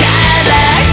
から